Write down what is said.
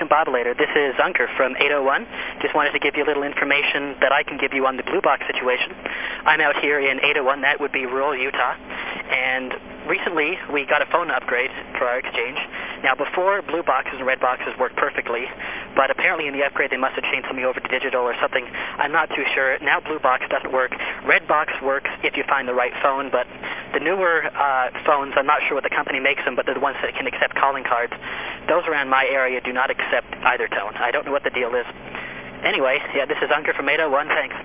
Discombobulator. This is Unker from 801. Just wanted to give you a little information that I can give you on the Blue Box situation. I'm out here in 801, that would be rural Utah, and recently we got a phone upgrade for our exchange. Now before blue boxes and red boxes worked perfectly, but apparently in the upgrade they must have changed something over to digital or something. I'm not too sure. Now blue box doesn't work. Red box works if you find the right phone, but the newer uh, phones, I'm not sure what the company makes them, but they're the ones that can accept calling cards. Those around my area do not accept either tone. I don't know what the deal is. Anyway, yeah, this is Unker from 801. Thanks.